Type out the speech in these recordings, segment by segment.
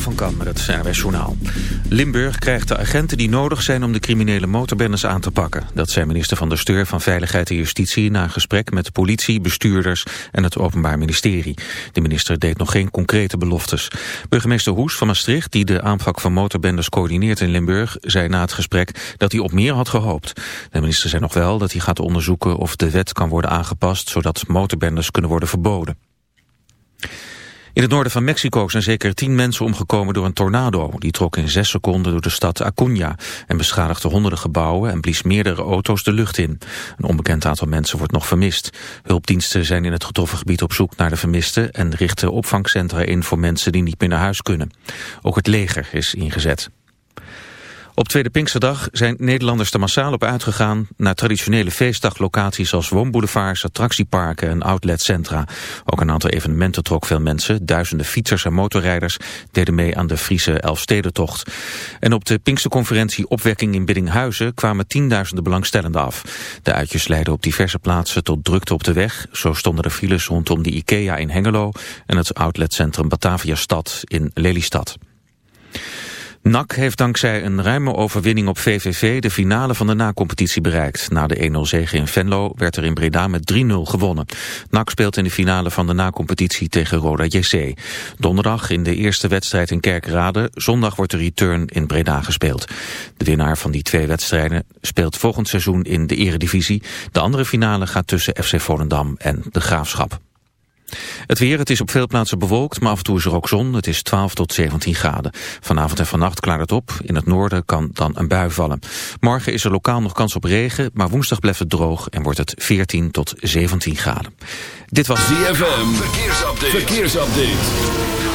Van Kam het NRS Journaal. Limburg krijgt de agenten die nodig zijn om de criminele motorbendes aan te pakken. Dat zei minister van der Steur van Veiligheid en Justitie... na een gesprek met de politie, bestuurders en het Openbaar Ministerie. De minister deed nog geen concrete beloftes. Burgemeester Hoes van Maastricht, die de aanpak van motorbendes coördineert in Limburg... zei na het gesprek dat hij op meer had gehoopt. De minister zei nog wel dat hij gaat onderzoeken of de wet kan worden aangepast... zodat motorbendes kunnen worden verboden. In het noorden van Mexico zijn zeker tien mensen omgekomen door een tornado. Die trok in zes seconden door de stad Acuña en beschadigde honderden gebouwen en blies meerdere auto's de lucht in. Een onbekend aantal mensen wordt nog vermist. Hulpdiensten zijn in het getroffen gebied op zoek naar de vermisten en richten opvangcentra in voor mensen die niet meer naar huis kunnen. Ook het leger is ingezet. Op Tweede Pinksterdag zijn Nederlanders er massaal op uitgegaan naar traditionele feestdaglocaties als woonboulevards, attractieparken en outletcentra. Ook een aantal evenementen trok veel mensen. Duizenden fietsers en motorrijders deden mee aan de Friese Elfstedentocht. En op de Pinksterconferentie Opwekking in Biddinghuizen kwamen tienduizenden belangstellenden af. De uitjes leidden op diverse plaatsen tot drukte op de weg. Zo stonden er files rondom de IKEA in Hengelo en het outletcentrum Batavia Stad in Lelystad. NAC heeft dankzij een ruime overwinning op VVV de finale van de na-competitie bereikt. Na de 1-0 zege in Venlo werd er in Breda met 3-0 gewonnen. NAC speelt in de finale van de na-competitie tegen Roda JC. Donderdag in de eerste wedstrijd in Kerkrade. Zondag wordt de return in Breda gespeeld. De winnaar van die twee wedstrijden speelt volgend seizoen in de eredivisie. De andere finale gaat tussen FC Volendam en de Graafschap. Het weer, het is op veel plaatsen bewolkt, maar af en toe is er ook zon. Het is 12 tot 17 graden. Vanavond en vannacht klaart het op. In het noorden kan dan een bui vallen. Morgen is er lokaal nog kans op regen, maar woensdag blijft het droog en wordt het 14 tot 17 graden. Dit was ZFM. Verkeersupdate. Verkeersupdate.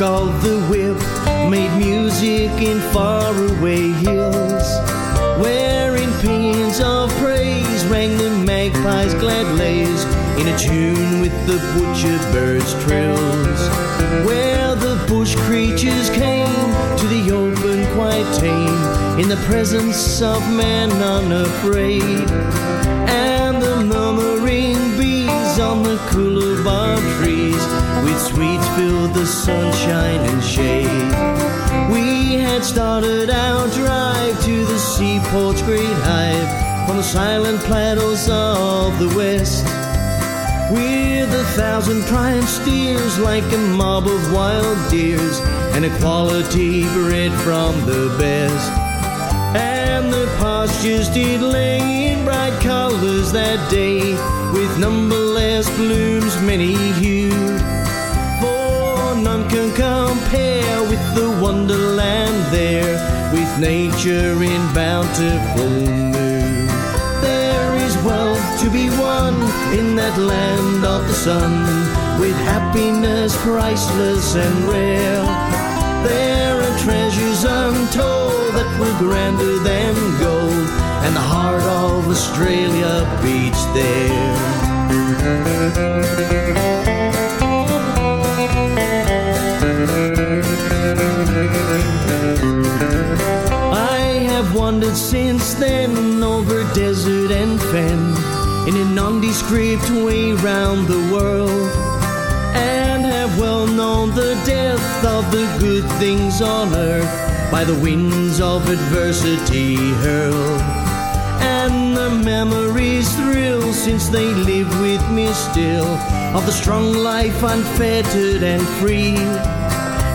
Of the whip made music in faraway hills. In paeans of praise rang the magpie's glad lays in a tune with the butcher bird's trills. Where the bush creatures came to the open quite tame in the presence of man unafraid. And the murmuring bees on the coolabah with sweets filled the sunshine and shade. We had started our drive to the seaport's great hive from the silent plateaus of the west. With a thousand prime steers like a mob of wild deers and a quality bred from the best. And the pastures did lay in bright colors that day with numberless blooms many hued. Can compare with the wonderland there, with nature in bountiful mood. There is wealth to be won in that land of the sun, with happiness priceless and rare. There are treasures untold that were grander than gold, and the heart of Australia beats there. I have wandered since then over desert and fen in a nondescript way round the world and have well known the death of the good things on earth by the winds of adversity hurled. And the memories thrill since they live with me still of the strong life unfettered and free.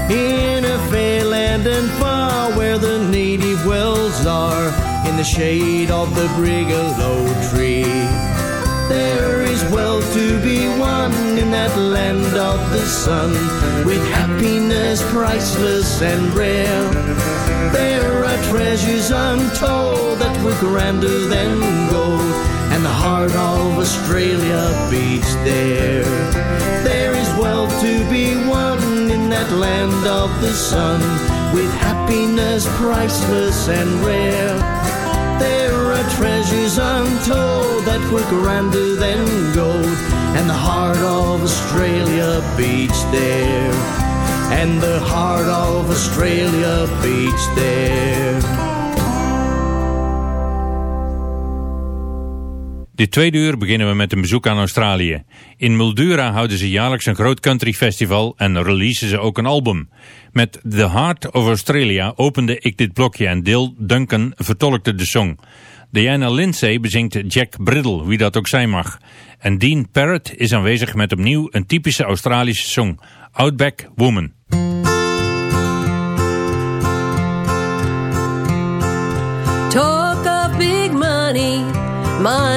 In a fair land and far where the native wells are in the shade of the brigalow tree. There is wealth to be won in that land of the sun, with happiness priceless and rare. There are treasures untold that were grander than gold, and the heart of Australia beats there. There is wealth to be won that land of the sun, with happiness priceless and rare. There are treasures untold that were grander than gold, and the heart of Australia beats there. And the heart of Australia beats there. Dit tweede uur beginnen we met een bezoek aan Australië. In Mildura houden ze jaarlijks een groot country festival en releasen ze ook een album. Met The Heart of Australia opende ik dit blokje en Dil Duncan vertolkte de song. Diana Lindsay bezingt Jack Briddle, wie dat ook zijn mag. En Dean Parrott is aanwezig met opnieuw een typische Australische song, Outback Woman.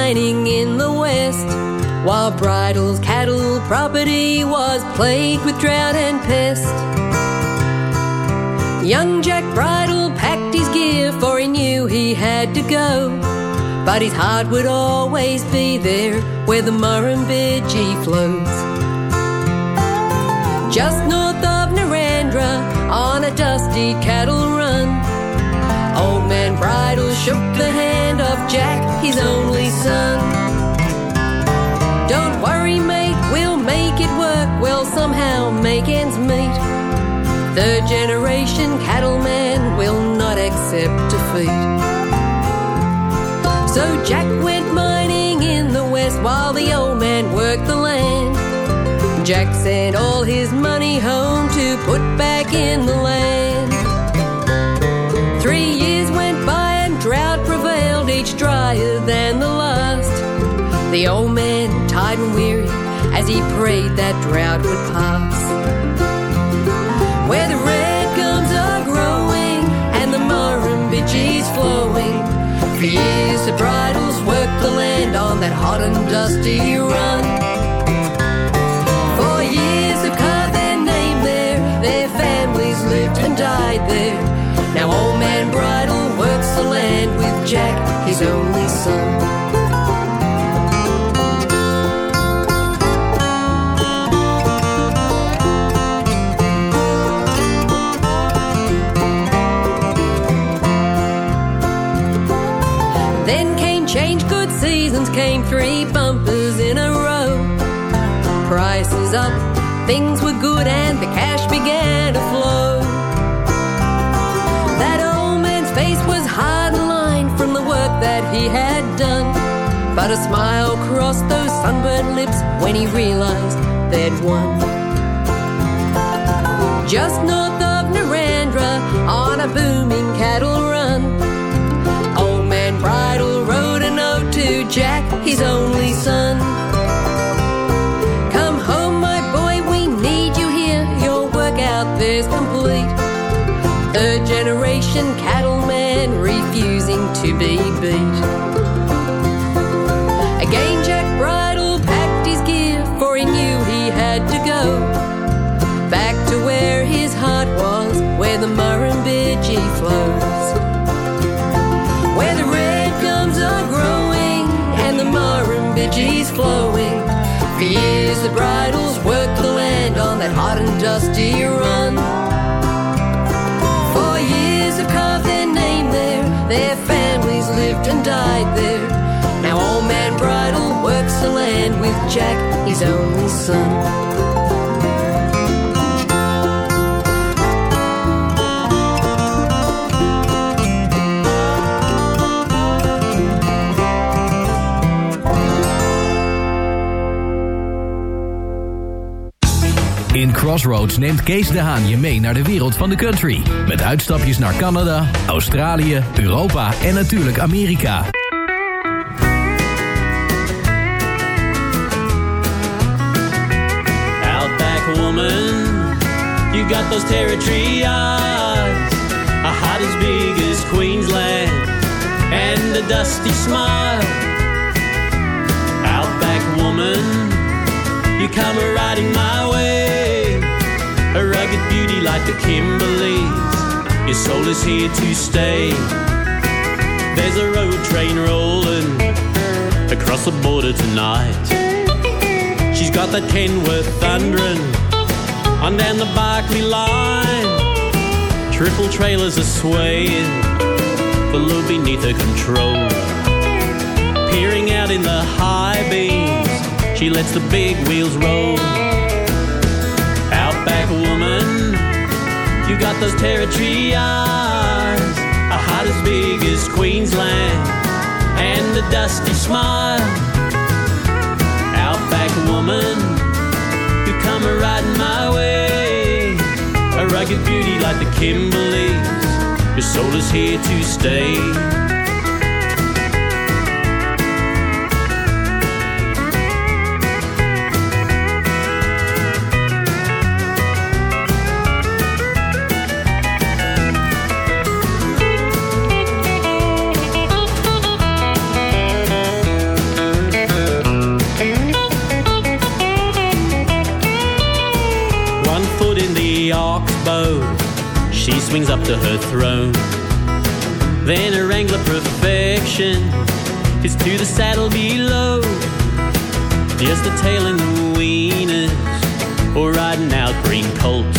Mining in the west, while Bridle's cattle property was plagued with drought and pest. Young Jack Bridle packed his gear, for he knew he had to go. But his heart would always be there where the Murrumbidgee flows. Just north of Narrandera, on a dusty cattle run, man Bridle shook the hand of Jack, his only son. Don't worry, mate, we'll make it work. We'll somehow make ends meet. Third generation cattleman will not accept defeat. So Jack went mining in the west while the old man worked the land. Jack sent all his money home to put back in the land. The old man, tired and weary, as he prayed that drought would pass. Where the red gums are growing and the Murrumbidgee's flowing. For years the bridles worked the land on that hot and dusty run. For years they've carved their name there, their families lived and died there. Now old man Bridle works the land with Jack, his only son. Things were good, and the cash began to flow. That old man's face was hard lined from the work that he had done. But a smile crossed those sunburned lips when he realized they'd won. Just north of Narrandera, on a booming cattle run, Old man Bridle wrote a note to Jack, his only flowing. For years the bridles worked the land on that hot and dusty run. For years have carved their name there, their families lived and died there. Now old man Bridle works the land with Jack, his only son. Crossroads neemt Kees de Haan je mee naar de wereld van de country. Met uitstapjes naar Canada, Australië, Europa en natuurlijk Amerika. Outback woman, you got those territory eyes, a heart as big as Queensland, and a dusty smile. Outback woman, you come riding my like the Kimberleys. Your soul is here to stay. There's a road train rolling across the border tonight. She's got that Kenworth thundering on down the Barkly line. Triple trailers are swaying, the load beneath her control. Peering out in the high beams, she lets the big wheels roll. Outback woman, you got those territory eyes, a heart as big as Queensland, and a dusty smile. Outback woman, you come a riding my way, a rugged beauty like the Kimberleys. Your soul is here to stay. Swings up to her throne. Then her wrangler perfection is to the saddle below. Just the tail and the weaners, or riding out green colts.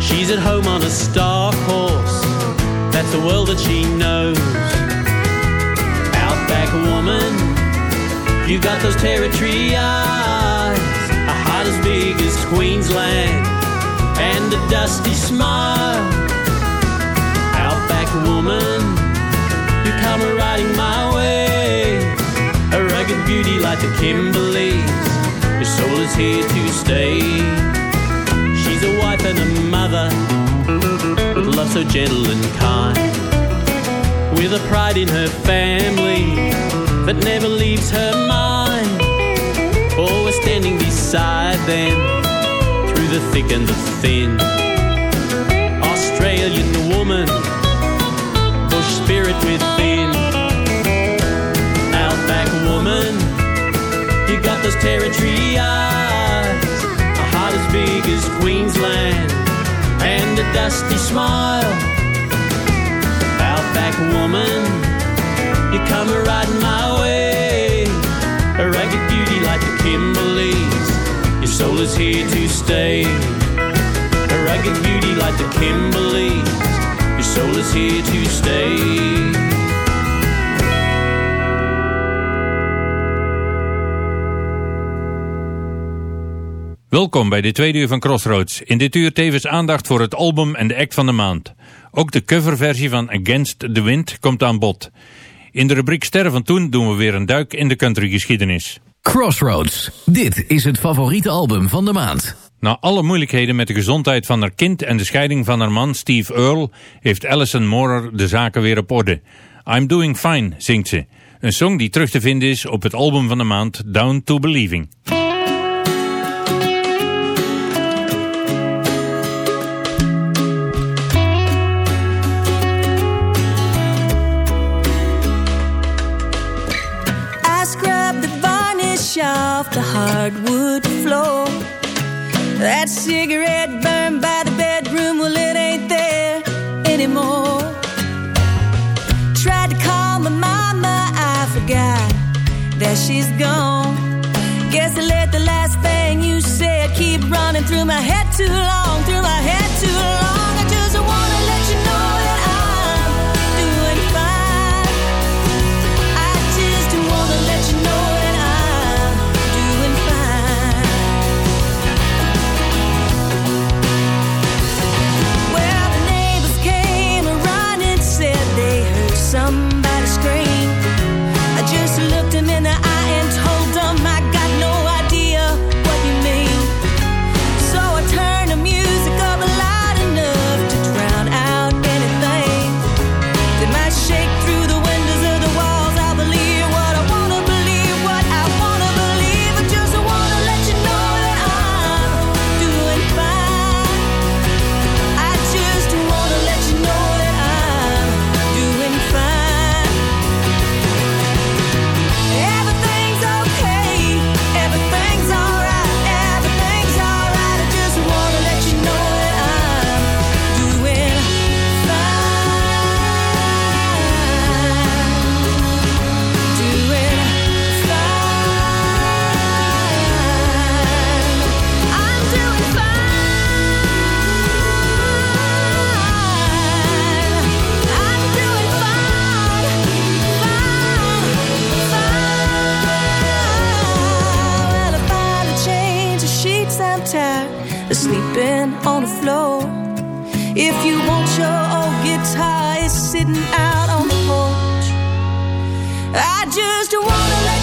She's at home on a stock horse, that's the world that she knows. Outback woman, you got those territory eyes, a heart as big as Queensland, and a dusty smile. Outback woman, you come riding my way, a rugged beauty like the Kimberleys. Your soul is here to stay. She's a wife and a mother, with love so gentle and kind with a pride in her family that never leaves her mind. Always standing beside them the thick and the thin. Australian woman, bush spirit within. Outback woman, you got those territory eyes, a heart as big as Queensland, and a dusty smile. Outback woman, you come riding my way, a ragged beauty like the Kimberleys. Soul is here to stay, a ragged beauty like the Kimberleys. Your soul is here to stay. Welkom bij de tweede uur van Crossroads. In dit uur tevens aandacht voor het album en de act van de maand. Ook de coverversie van Against the Wind komt aan bod. In de rubriek Sterren van Toen doen we weer een duik in de countrygeschiedenis. Crossroads. Dit is het favoriete album van de maand. Na alle moeilijkheden met de gezondheid van haar kind en de scheiding van haar man Steve Earle... heeft Alison Moorer de zaken weer op orde. I'm Doing Fine, zingt ze. Een song die terug te vinden is op het album van de maand Down to Believing. Off the hardwood floor. That cigarette burned by the bedroom, well, it ain't there anymore. Tried to call my mama, I forgot. that she's gone. Guess I let the last thing you said keep running through my head too long, through my head too long. Your old guitar, it's sitting out on the porch. I just wanna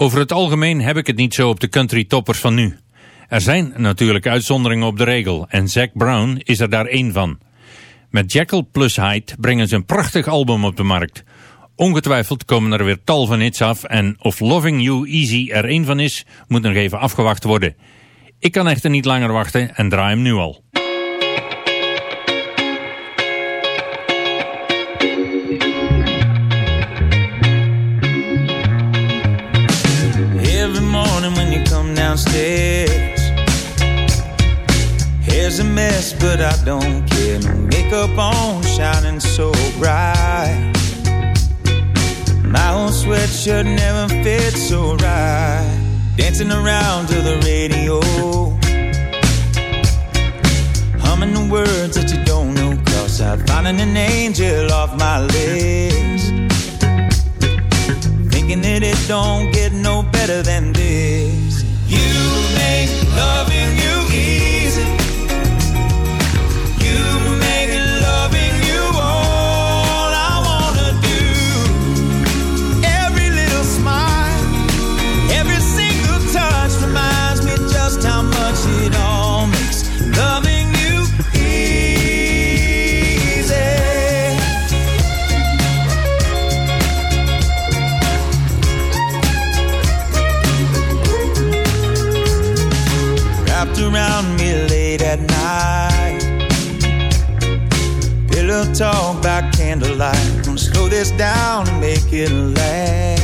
Over het algemeen heb ik het niet zo op de country toppers van nu. Er zijn natuurlijk uitzonderingen op de regel en Zac Brown is er daar één van. Met Jekyll plus Hyde brengen ze een prachtig album op de markt. Ongetwijfeld komen er weer tal van hits af en of Loving You Easy er één van is, moet nog even afgewacht worden. Ik kan echter niet langer wachten en draai hem nu al. Downstairs, hair's a mess, but I don't care. No makeup on, shining so bright. My old sweatshirt never fit so right. Dancing around to the radio, humming the words that you don't know. Cause I'm finding an angel off my list. Thinking that it don't get no better than this. This down and make it last.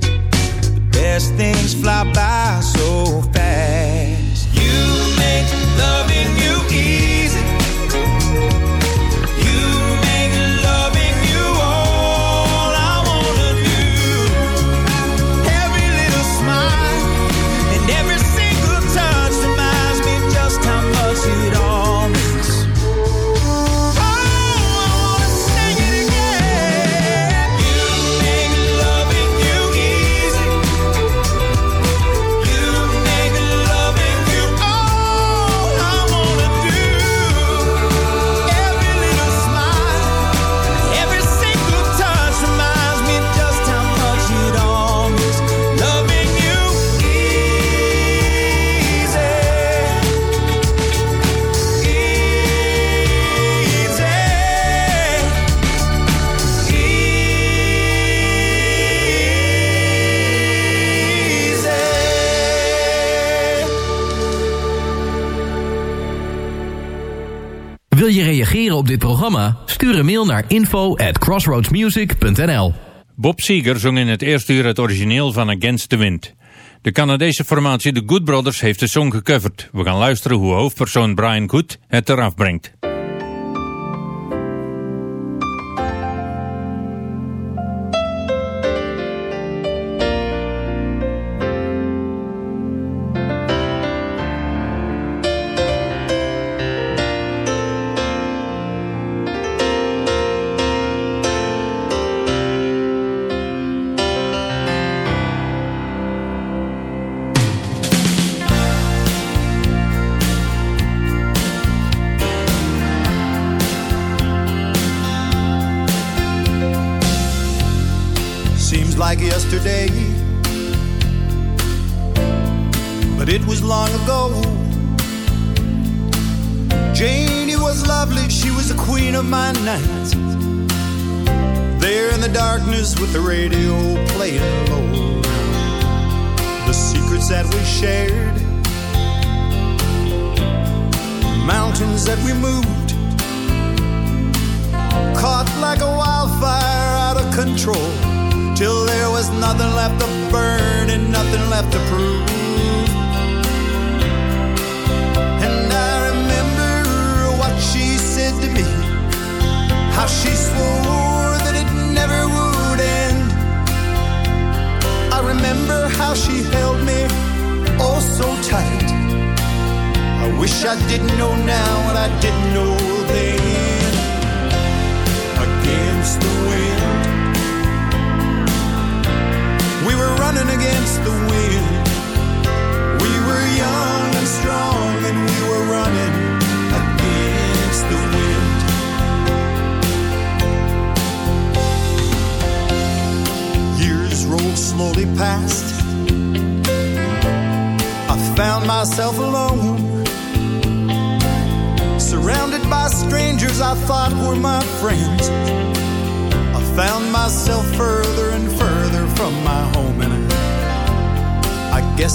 The best things fly by op dit programma? Stuur een mail naar info at crossroadsmusic.nl Bob Seger zong in het eerste uur het origineel van Against the Wind. De Canadese formatie The Good Brothers heeft de song gecoverd. We gaan luisteren hoe hoofdpersoon Brian Good het eraf brengt.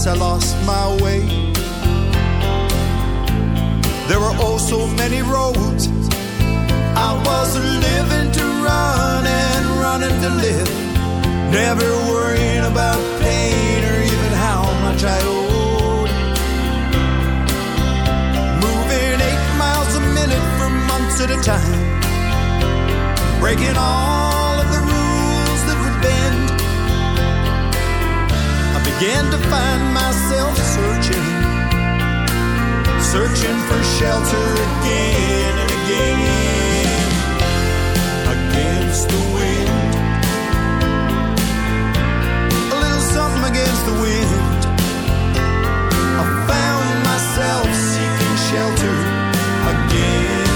I lost my way. There were oh so many roads. I was living to run and running to live, never worrying about pain or even how much I owed. Moving eight miles a minute for months at a time, breaking all began to find myself searching, searching for shelter again and again against the wind. A little something against the wind. I found myself seeking shelter against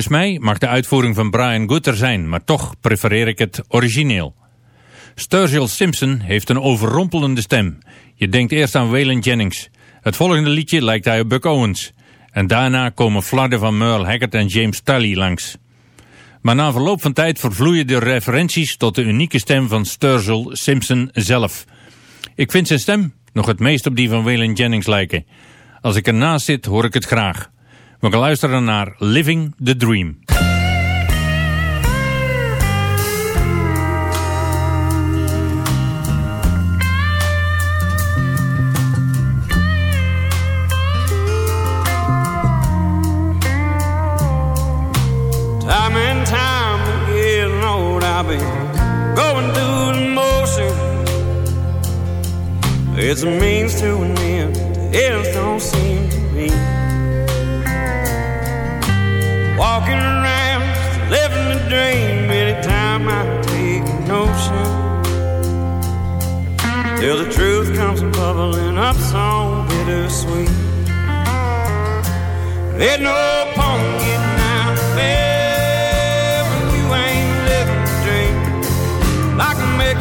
Volgens mij mag de uitvoering van Brian Good er zijn, maar toch prefereer ik het origineel. Sturgill Simpson heeft een overrompelende stem. Je denkt eerst aan Waylon Jennings. Het volgende liedje lijkt hij op Buck Owens. En daarna komen flarden van Merle Haggard en James Tully langs. Maar na verloop van tijd vervloeien de referenties tot de unieke stem van Sturgill Simpson zelf. Ik vind zijn stem nog het meest op die van Waylon Jennings lijken. Als ik ernaast zit, hoor ik het graag. We gaan luisteren naar Living the Dream. Time and time again, Lord, I've been going through the motion. It's means to an end, ends don't seem to me. Dream. Anytime I take a notion, till the truth comes bubbling up so bittersweet. There's no point getting out of bed when you ain't living the dream. Like a big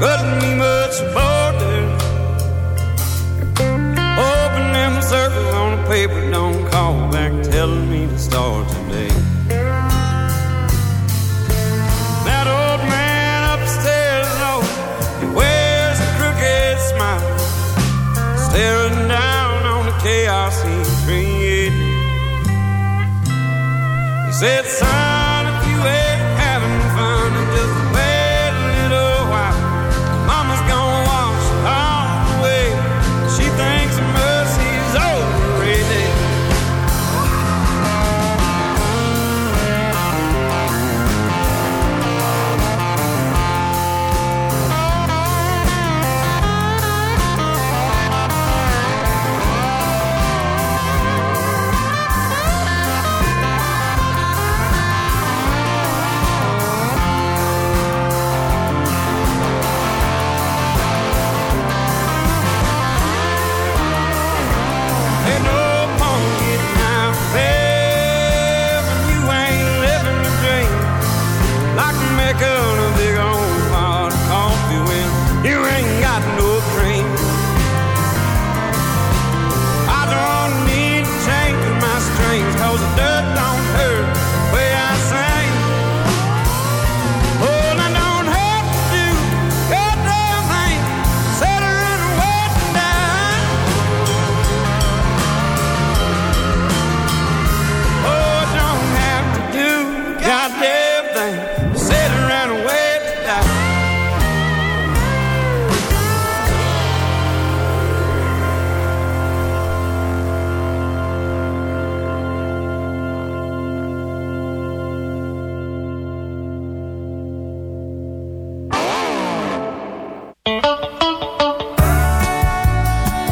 putting me much on paper, don't call back. Telling me to start today.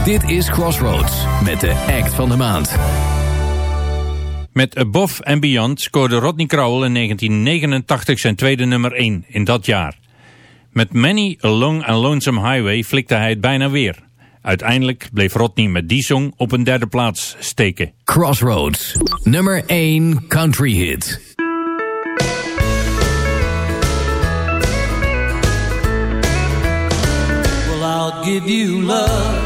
Dit is Crossroads met de act van de maand. Met Above and Beyond scoorde Rodney Crowell in 1989 zijn tweede nummer 1 in dat jaar. Met Many a Long and Lonesome Highway flikte hij het bijna weer. Uiteindelijk bleef Rodney met die song op een derde plaats steken. Crossroads, nummer 1 country hit. Well, I'll give you love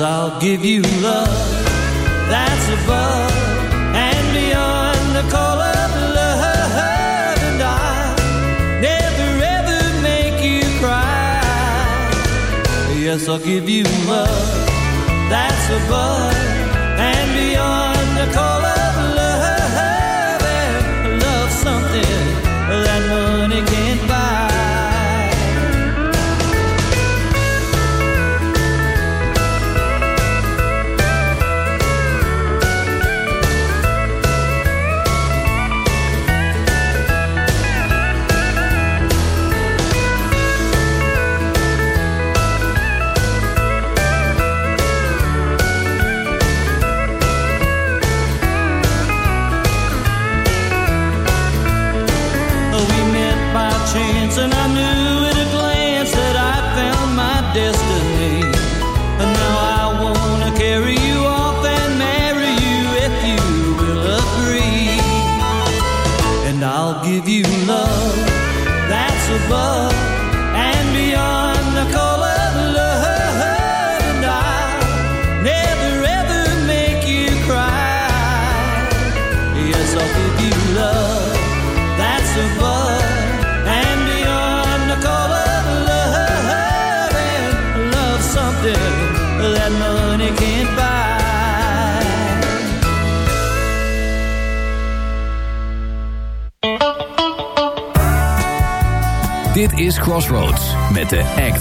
I'll give you love that's above and beyond the call of love. And I'll never ever make you cry. Yes, I'll give you love that's above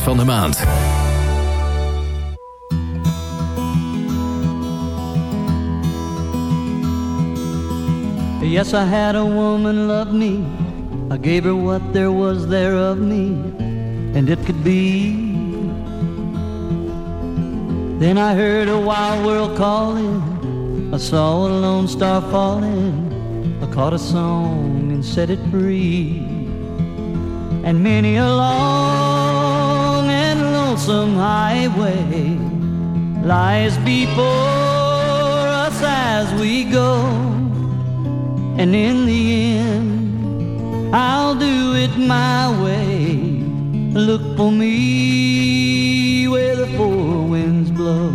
van de maand. Yes, I had a woman love me. I gave her what there was there of me, and it could be. Then I heard a wild world calling. I saw a lone star falling. I caught a song and set it free. And many a long lonesome highway lies before us as we go. And in the end, I'll do it my way. Look for me where the four winds blow.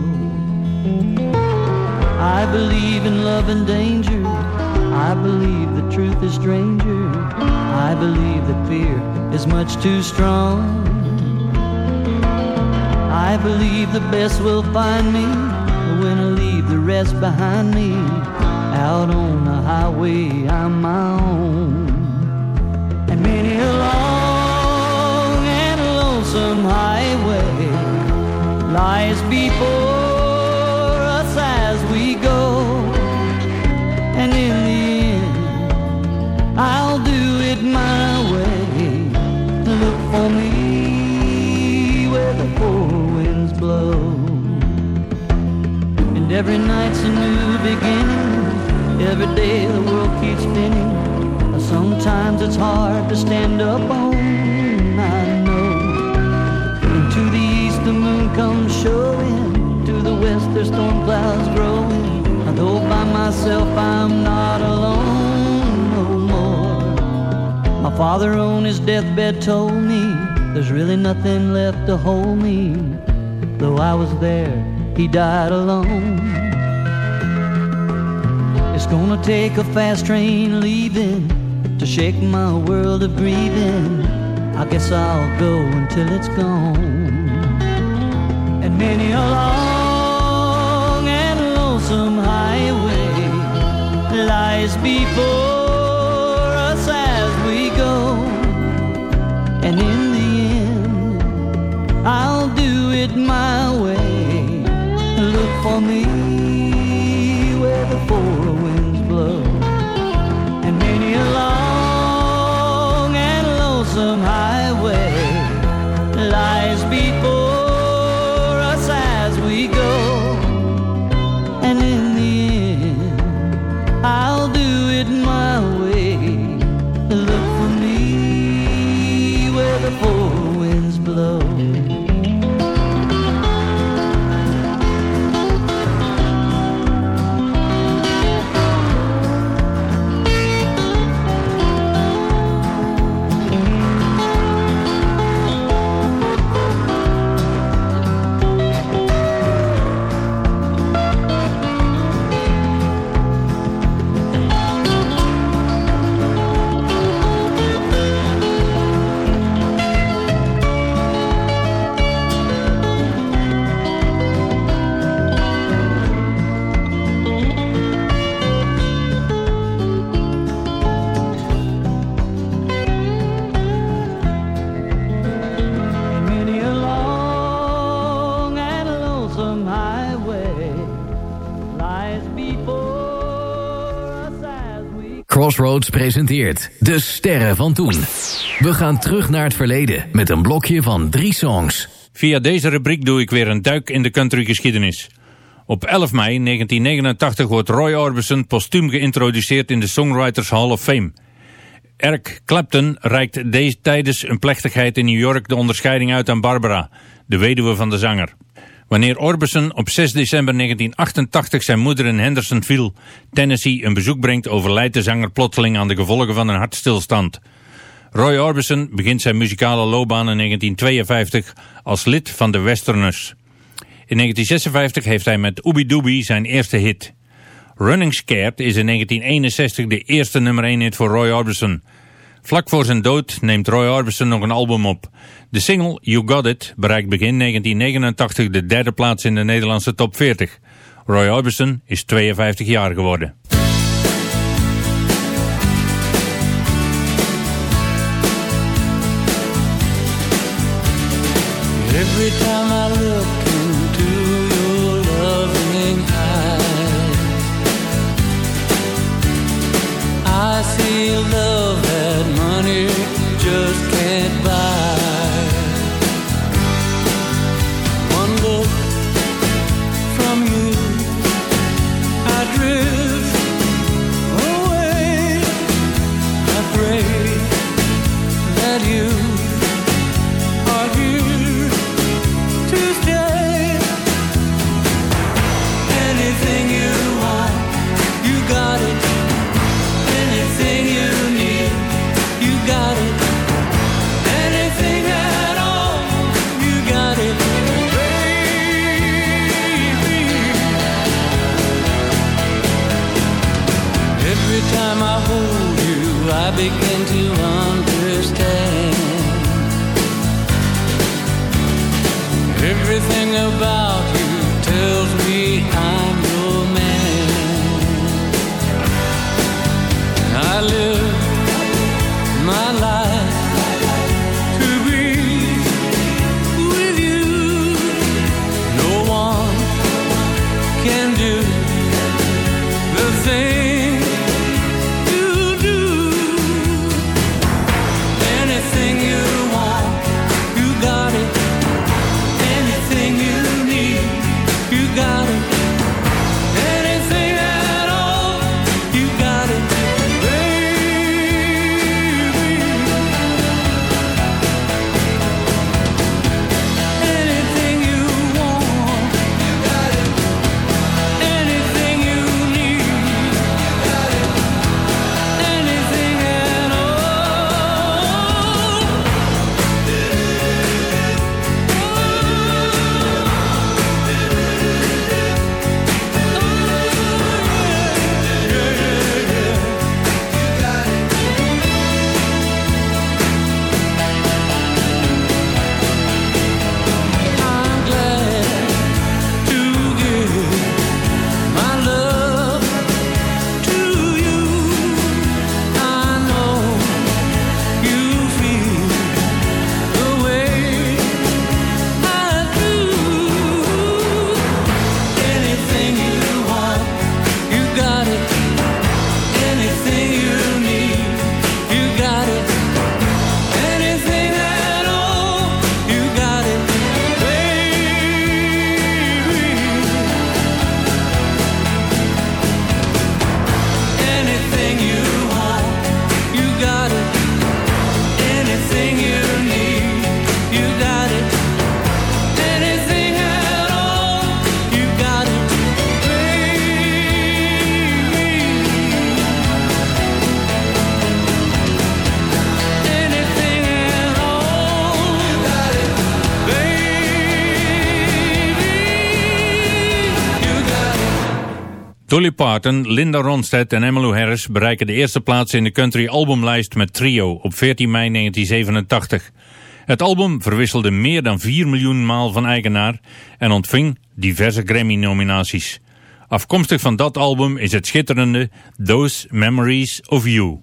I believe in love and danger. I believe the truth is stranger. I believe that fear is much too strong. I believe the best will find me when I leave the rest behind me. Out on the highway, I'm my own. And many a long and lonesome highway lies before us as we go. And in the end, I'll do it my way. Look for me Every night's a new beginning. Every day the world keeps spinning. Sometimes it's hard to stand up on, I know. And to the east the moon comes showing. To the west there's storm clouds growing. And though by myself I'm not alone no more. My father on his deathbed told me there's really nothing left to hold me. Though I was there, he died alone. It's gonna take a fast train leaving to shake my world of grieving. I guess I'll go until it's gone. And many a long and lonesome highway lies before us as we go. And in the end, I'll do it my way. For me where the four winds blow. Presenteert De Sterren van Toen. We gaan terug naar het verleden met een blokje van drie songs. Via deze rubriek doe ik weer een duik in de countrygeschiedenis. Op 11 mei 1989 wordt Roy Orbison postuum geïntroduceerd in de Songwriters Hall of Fame. Eric Clapton reikt deze tijdens een plechtigheid in New York de onderscheiding uit aan Barbara, de weduwe van de zanger. Wanneer Orbison op 6 december 1988 zijn moeder in Hendersonville, Tennessee, een bezoek brengt, overlijdt de zanger plotseling aan de gevolgen van een hartstilstand. Roy Orbison begint zijn muzikale loopbaan in 1952 als lid van de Westerners. In 1956 heeft hij met Ooby Dooby zijn eerste hit. Running Scared is in 1961 de eerste nummer 1 hit voor Roy Orbison. Vlak voor zijn dood neemt Roy Orbison nog een album op. De single You Got It bereikt begin 1989 de derde plaats in de Nederlandse top 40. Roy Orbison is 52 jaar geworden. Every time I look into your loving eyes, I see can do the thing Dolly Parton, Linda Ronstadt en Emmylou Harris bereiken de eerste plaats in de country albumlijst met Trio op 14 mei 1987. Het album verwisselde meer dan 4 miljoen maal van eigenaar en ontving diverse Grammy-nominaties. Afkomstig van dat album is het schitterende Those Memories of You.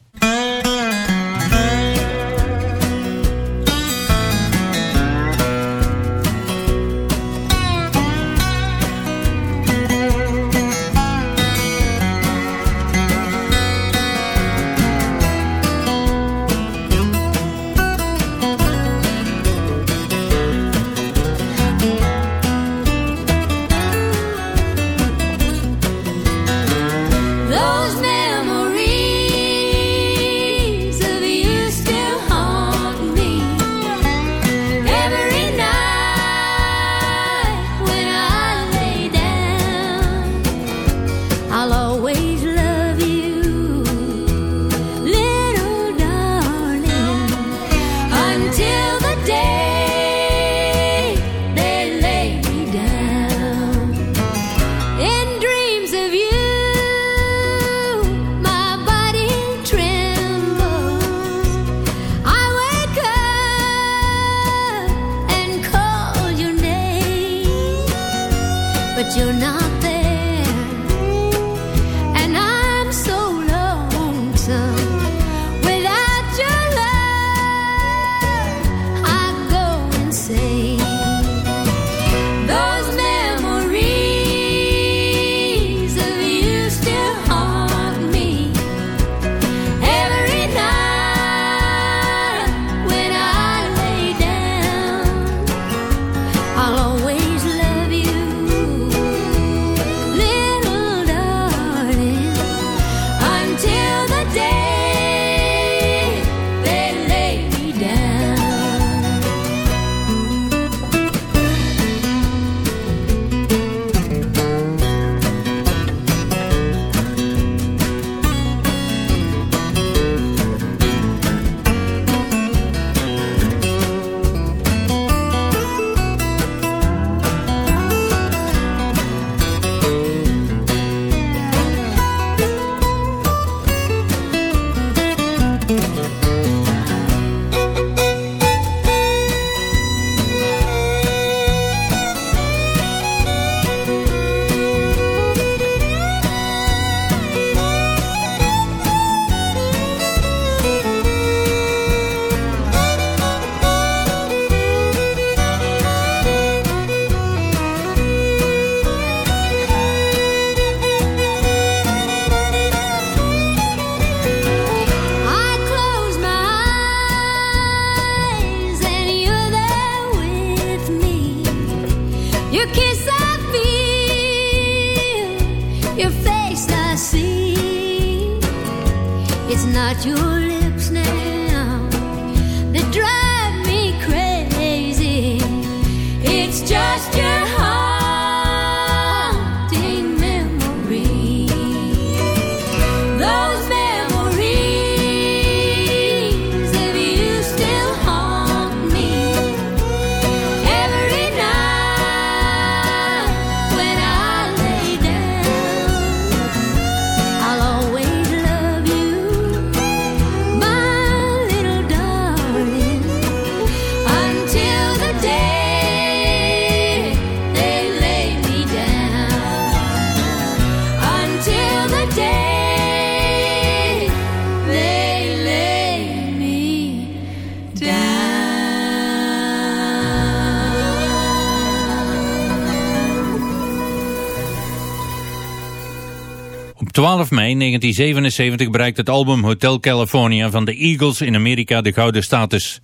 12 mei 1977 bereikt het album Hotel California van de Eagles in Amerika de gouden status.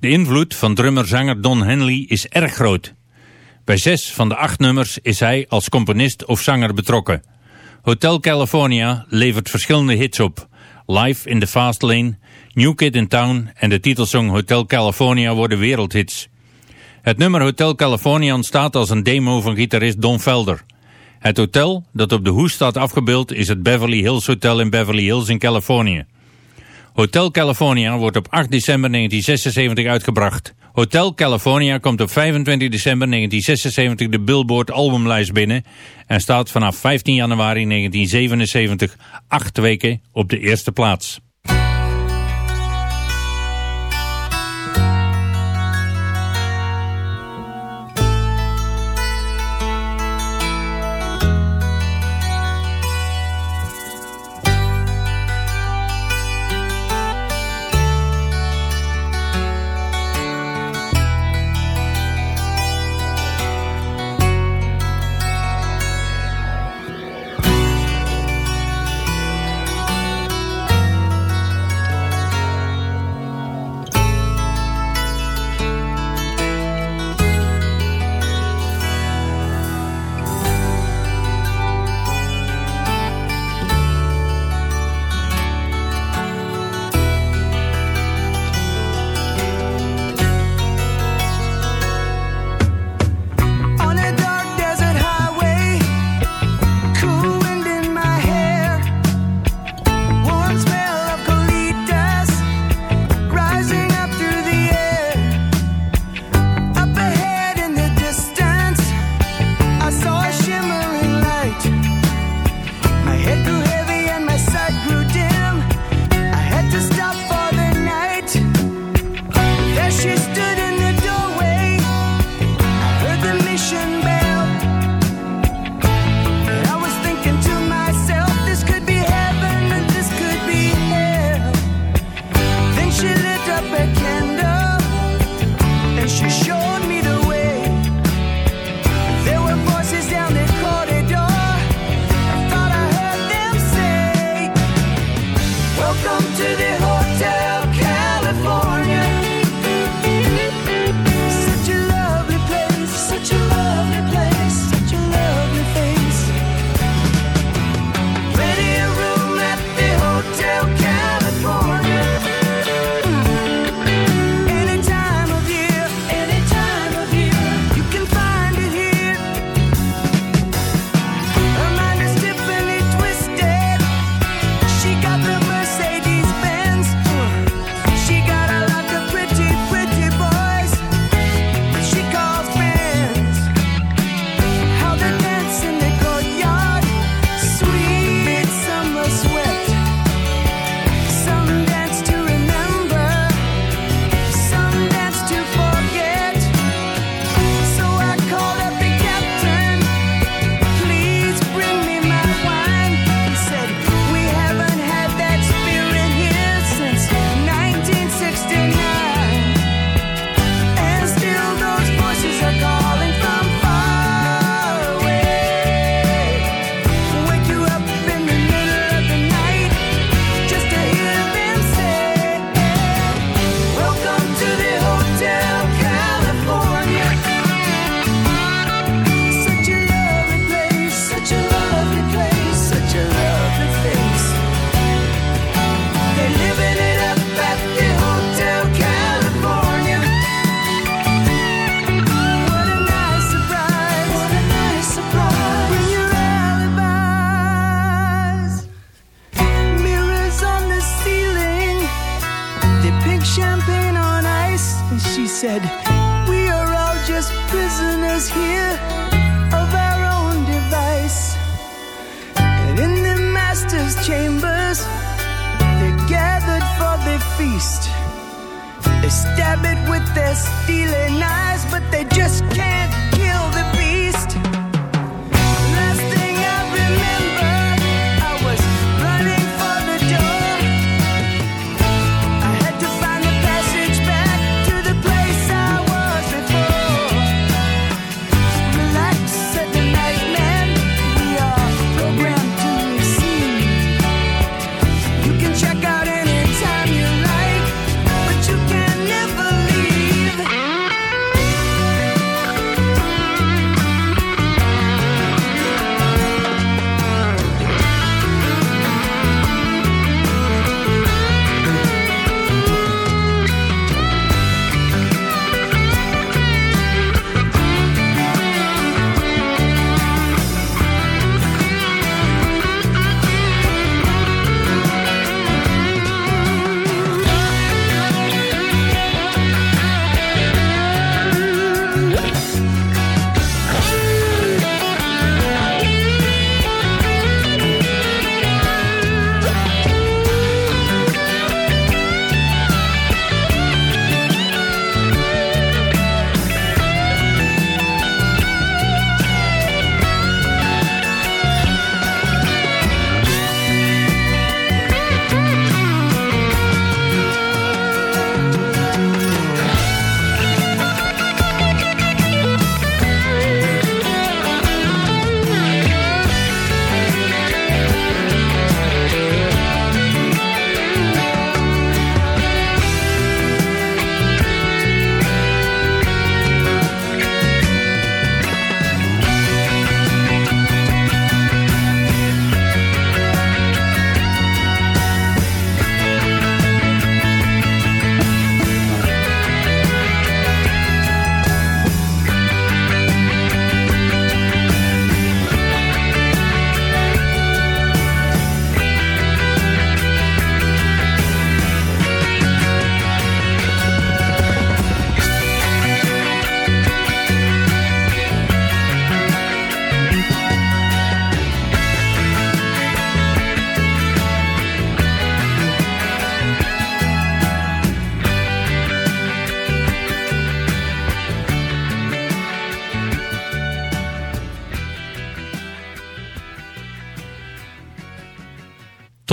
De invloed van drummer-zanger Don Henley is erg groot. Bij zes van de acht nummers is hij als componist of zanger betrokken. Hotel California levert verschillende hits op. Live in the Fast Lane, New Kid in Town en de titelsong Hotel California worden wereldhits. Het nummer Hotel California ontstaat als een demo van gitarist Don Felder. Het hotel dat op de hoes staat afgebeeld is het Beverly Hills Hotel in Beverly Hills in Californië. Hotel California wordt op 8 december 1976 uitgebracht. Hotel California komt op 25 december 1976 de Billboard albumlijst binnen en staat vanaf 15 januari 1977 acht weken op de eerste plaats.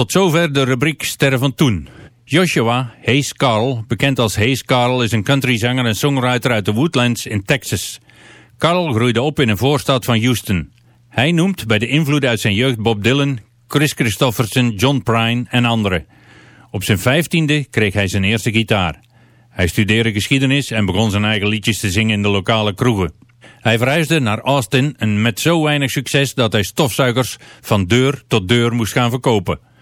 Tot zover de rubriek Sterren van Toen. Joshua Hayes Carl, bekend als Hayes Carl, is een countryzanger en songwriter uit de Woodlands in Texas. Carl groeide op in een voorstad van Houston. Hij noemt bij de invloed uit zijn jeugd Bob Dylan, Chris Christofferson, John Prine en anderen. Op zijn vijftiende kreeg hij zijn eerste gitaar. Hij studeerde geschiedenis en begon zijn eigen liedjes te zingen in de lokale kroegen. Hij verhuisde naar Austin en met zo weinig succes dat hij stofzuigers van deur tot deur moest gaan verkopen.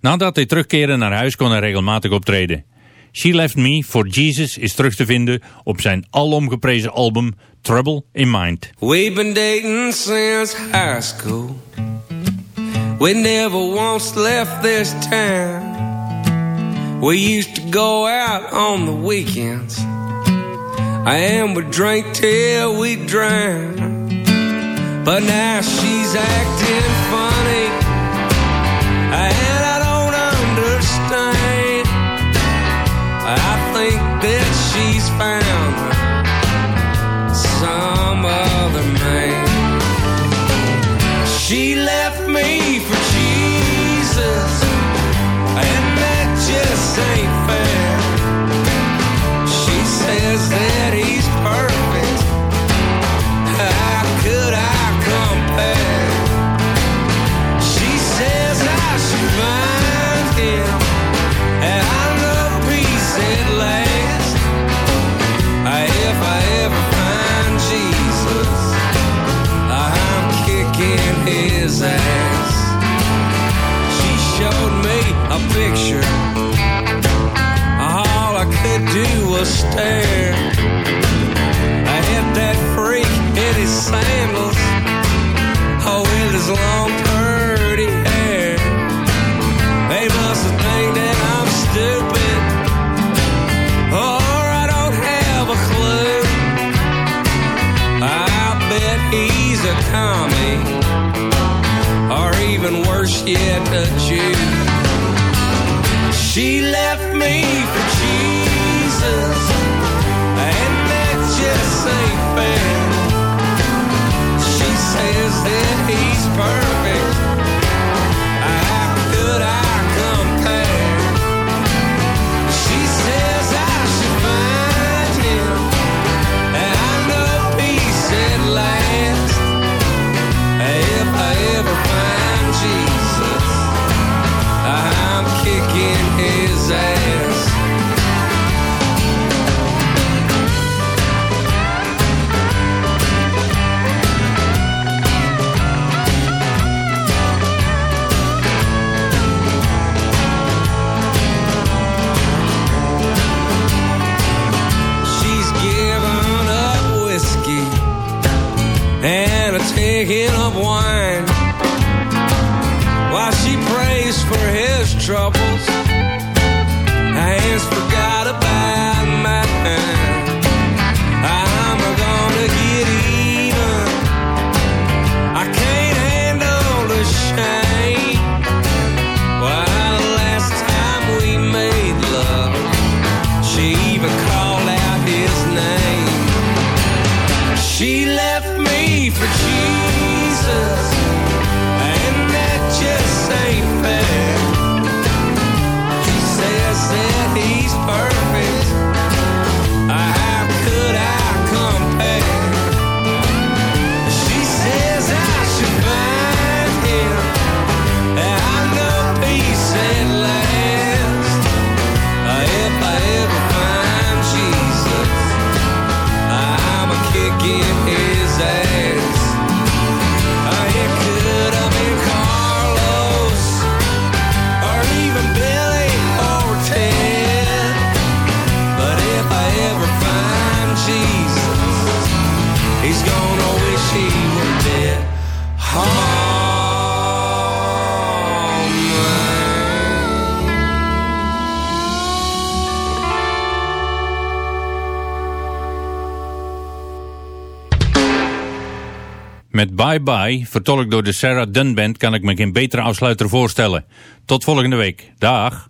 Nadat hij terugkeerde naar huis kon hij regelmatig optreden. She Left Me for Jesus is terug te vinden op zijn alomgeprezen album Trouble in Mind. We've been dating since high school. We never once left this town. We used to go out on the weekends. And we drink till we drown. But now she's acting funny. And I left me for Jesus, and that just ain't Met Bye Bye, vertolkt door de Sarah Dunn Band, kan ik me geen betere afsluiter voorstellen. Tot volgende week. Dag.